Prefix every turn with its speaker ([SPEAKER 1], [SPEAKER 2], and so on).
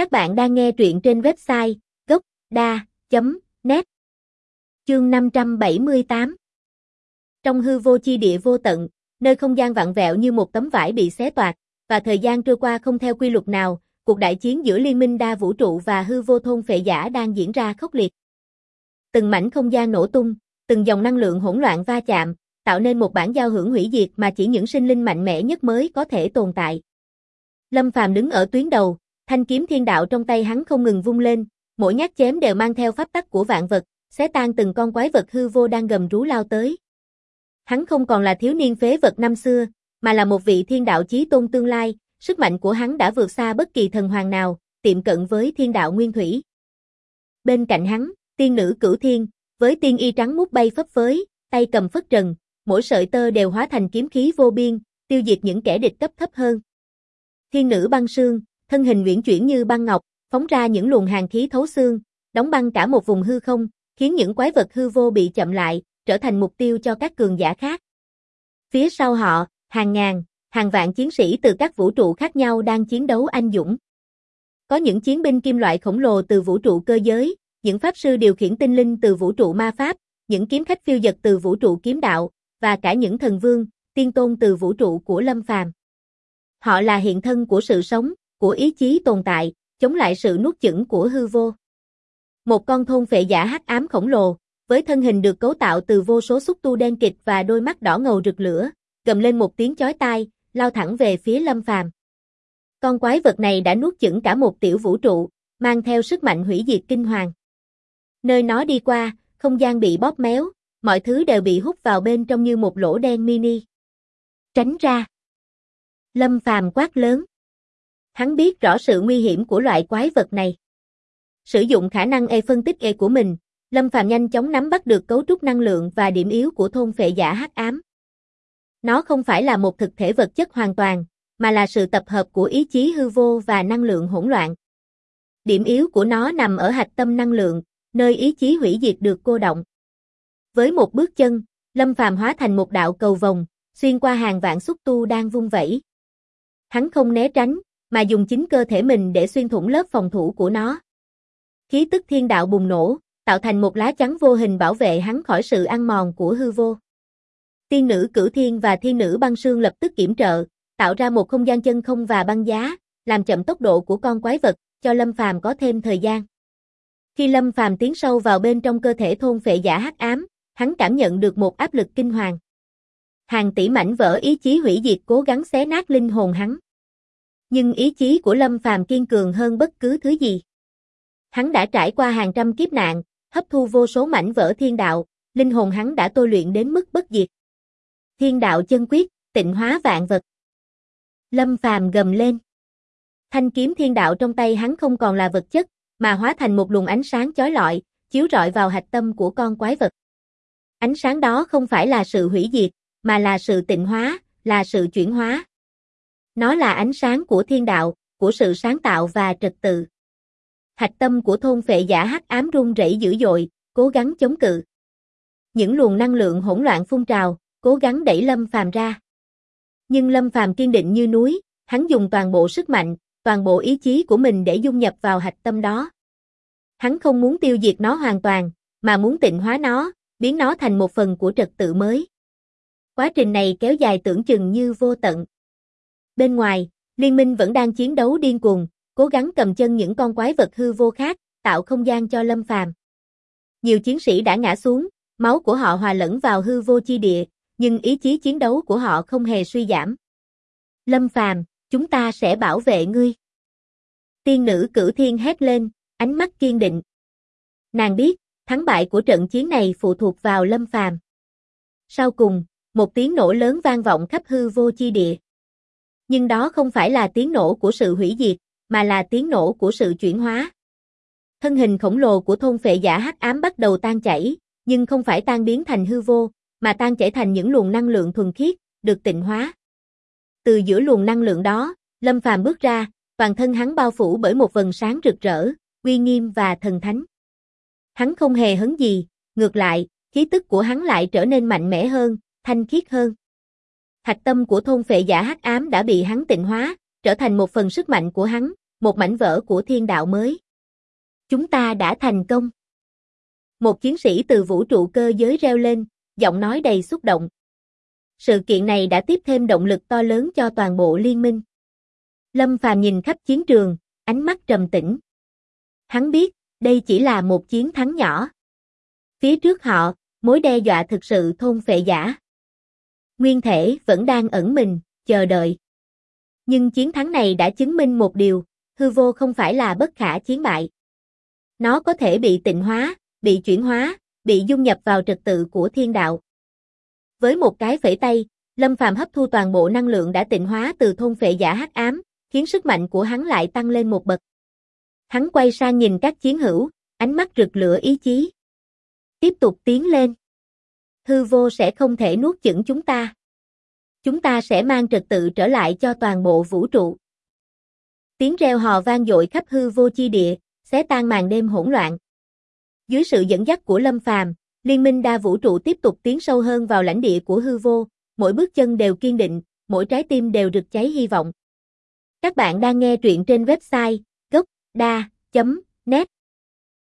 [SPEAKER 1] Các bạn đang nghe truyện trên website gốc.da.net Chương 578 Trong hư vô chi địa vô tận, nơi không gian vặn vẹo như một tấm vải bị xé toạc, và thời gian trôi qua không theo quy luật nào, cuộc đại chiến giữa liên minh đa vũ trụ và hư vô thôn phệ giả đang diễn ra khốc liệt. Từng mảnh không gian nổ tung, từng dòng năng lượng hỗn loạn va chạm, tạo nên một bản giao hưởng hủy diệt mà chỉ những sinh linh mạnh mẽ nhất mới có thể tồn tại. Lâm Phàm đứng ở tuyến đầu, thanh kiếm thiên đạo trong tay hắn không ngừng vung lên, mỗi nhát chém đều mang theo pháp tắc của vạn vật, xé tan từng con quái vật hư vô đang gầm rú lao tới. Hắn không còn là thiếu niên phế vật năm xưa, mà là một vị thiên đạo chí tôn tương lai, sức mạnh của hắn đã vượt xa bất kỳ thần hoàng nào, tiệm cận với thiên đạo nguyên thủy. Bên cạnh hắn, tiên nữ cửu thiên, với tiên y trắng mút bay phấp phới, tay cầm phất trần, mỗi sợi tơ đều hóa thành kiếm khí vô biên, tiêu diệt những kẻ địch cấp thấp hơn. Thiên nữ băng sương, thân hình uyển chuyển như băng ngọc, phóng ra những luồng hàng khí thấu xương, đóng băng cả một vùng hư không, khiến những quái vật hư vô bị chậm lại, trở thành mục tiêu cho các cường giả khác. Phía sau họ, hàng ngàn, hàng vạn chiến sĩ từ các vũ trụ khác nhau đang chiến đấu anh dũng. Có những chiến binh kim loại khổng lồ từ vũ trụ cơ giới, những pháp sư điều khiển tinh linh từ vũ trụ ma pháp, những kiếm khách phiêu dật từ vũ trụ kiếm đạo, và cả những thần vương, tiên tôn từ vũ trụ của Lâm Phàm. Họ là hiện thân của sự sống, của ý chí tồn tại, chống lại sự nuốt chửng của hư vô. Một con thôn phệ giả hắc ám khổng lồ, với thân hình được cấu tạo từ vô số xúc tu đen kịch và đôi mắt đỏ ngầu rực lửa, gầm lên một tiếng chói tai, lao thẳng về phía Lâm Phàm. Con quái vật này đã nuốt chửng cả một tiểu vũ trụ, mang theo sức mạnh hủy diệt kinh hoàng. Nơi nó đi qua, không gian bị bóp méo, mọi thứ đều bị hút vào bên trong như một lỗ đen mini. Tránh ra. Lâm Phàm quát lớn. Hắn biết rõ sự nguy hiểm của loại quái vật này. Sử dụng khả năng e phân tích e của mình, Lâm Phàm nhanh chóng nắm bắt được cấu trúc năng lượng và điểm yếu của thôn phệ giả hắc ám. Nó không phải là một thực thể vật chất hoàn toàn, mà là sự tập hợp của ý chí hư vô và năng lượng hỗn loạn. Điểm yếu của nó nằm ở hạch tâm năng lượng, nơi ý chí hủy diệt được cô động. Với một bước chân, Lâm Phàm hóa thành một đạo cầu vòng, xuyên qua hàng vạn xúc tu đang vung vẩy. Hắn không né tránh, mà dùng chính cơ thể mình để xuyên thủng lớp phòng thủ của nó. Khí tức thiên đạo bùng nổ, tạo thành một lá chắn vô hình bảo vệ hắn khỏi sự ăn mòn của hư vô. Tiên nữ cử thiên và thiên nữ băng sương lập tức kiểm trợ, tạo ra một không gian chân không và băng giá, làm chậm tốc độ của con quái vật, cho Lâm Phàm có thêm thời gian. Khi Lâm Phàm tiến sâu vào bên trong cơ thể thôn phệ giả hắc ám, hắn cảm nhận được một áp lực kinh hoàng. Hàng tỷ mảnh vỡ ý chí hủy diệt cố gắng xé nát linh hồn hắn. Nhưng ý chí của Lâm Phàm kiên cường hơn bất cứ thứ gì. Hắn đã trải qua hàng trăm kiếp nạn, hấp thu vô số mảnh vỡ thiên đạo, linh hồn hắn đã tôi luyện đến mức bất diệt. Thiên đạo chân quyết, tịnh hóa vạn vật. Lâm Phàm gầm lên. Thanh kiếm thiên đạo trong tay hắn không còn là vật chất, mà hóa thành một luồng ánh sáng chói lọi, chiếu rọi vào hạch tâm của con quái vật. Ánh sáng đó không phải là sự hủy diệt, mà là sự tịnh hóa, là sự chuyển hóa. Nó là ánh sáng của thiên đạo, của sự sáng tạo và trật tự. Hạch tâm của thôn phệ giả hắc ám rung rẩy dữ dội, cố gắng chống cự. Những luồng năng lượng hỗn loạn phun trào, cố gắng đẩy Lâm Phàm ra. Nhưng Lâm Phàm kiên định như núi, hắn dùng toàn bộ sức mạnh, toàn bộ ý chí của mình để dung nhập vào hạch tâm đó. Hắn không muốn tiêu diệt nó hoàn toàn, mà muốn tịnh hóa nó, biến nó thành một phần của trật tự mới. Quá trình này kéo dài tưởng chừng như vô tận. Bên ngoài, liên minh vẫn đang chiến đấu điên cuồng, cố gắng cầm chân những con quái vật hư vô khác, tạo không gian cho Lâm Phàm. Nhiều chiến sĩ đã ngã xuống, máu của họ hòa lẫn vào hư vô chi địa, nhưng ý chí chiến đấu của họ không hề suy giảm. Lâm Phàm, chúng ta sẽ bảo vệ ngươi. Tiên nữ cử thiên hét lên, ánh mắt kiên định. Nàng biết, thắng bại của trận chiến này phụ thuộc vào Lâm Phàm. Sau cùng, một tiếng nổ lớn vang vọng khắp hư vô chi địa. Nhưng đó không phải là tiếng nổ của sự hủy diệt, mà là tiếng nổ của sự chuyển hóa. Thân hình khổng lồ của thôn phệ giả hắc ám bắt đầu tan chảy, nhưng không phải tan biến thành hư vô, mà tan chảy thành những luồng năng lượng thuần khiết, được tịnh hóa. Từ giữa luồng năng lượng đó, Lâm Phàm bước ra, toàn thân hắn bao phủ bởi một vầng sáng rực rỡ, uy nghiêm và thần thánh. Hắn không hề hấn gì, ngược lại, khí tức của hắn lại trở nên mạnh mẽ hơn, thanh khiết hơn. Hạch tâm của thôn phệ giả hắc ám đã bị hắn tịnh hóa, trở thành một phần sức mạnh của hắn, một mảnh vỡ của thiên đạo mới. Chúng ta đã thành công. Một chiến sĩ từ vũ trụ cơ giới reo lên, giọng nói đầy xúc động. Sự kiện này đã tiếp thêm động lực to lớn cho toàn bộ liên minh. Lâm Phàm nhìn khắp chiến trường, ánh mắt trầm tĩnh. Hắn biết, đây chỉ là một chiến thắng nhỏ. Phía trước họ, mối đe dọa thực sự thôn phệ giả. Nguyên thể vẫn đang ẩn mình, chờ đợi. Nhưng chiến thắng này đã chứng minh một điều, hư vô không phải là bất khả chiến bại. Nó có thể bị tịnh hóa, bị chuyển hóa, bị dung nhập vào trật tự của thiên đạo. Với một cái phẩy tay, Lâm Phàm hấp thu toàn bộ năng lượng đã tịnh hóa từ thôn phệ giả hắc ám, khiến sức mạnh của hắn lại tăng lên một bậc. Hắn quay sang nhìn các chiến hữu, ánh mắt rực lửa ý chí. Tiếp tục tiến lên. Hư vô sẽ không thể nuốt chửng chúng ta. Chúng ta sẽ mang trật tự trở lại cho toàn bộ vũ trụ. Tiếng reo hò vang dội khắp hư vô chi địa, xé tan màn đêm hỗn loạn. Dưới sự dẫn dắt của Lâm Phàm, Liên minh đa vũ trụ tiếp tục tiến sâu hơn vào lãnh địa của hư vô, mỗi bước chân đều kiên định, mỗi trái tim đều rực cháy hy vọng. Các bạn đang nghe truyện trên website gocda.net